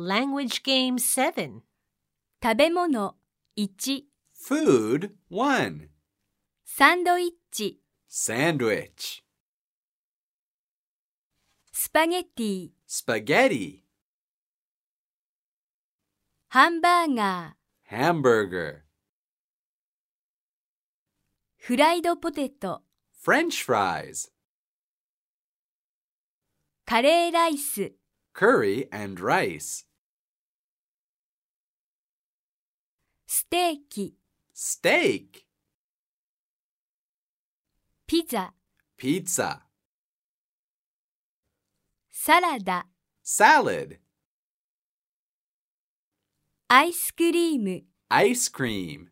Language Game 7. 食べ物1 Food 1. サンドイッチ Sandwich. スパゲッティ Spaghetti. ハンバーガー Hamburger. フライドポテト French fries. カレーライス Curry and rice. ステーキ Steak. ピザ Pizza. サラダ Salad. アイスクリーム Ice cream.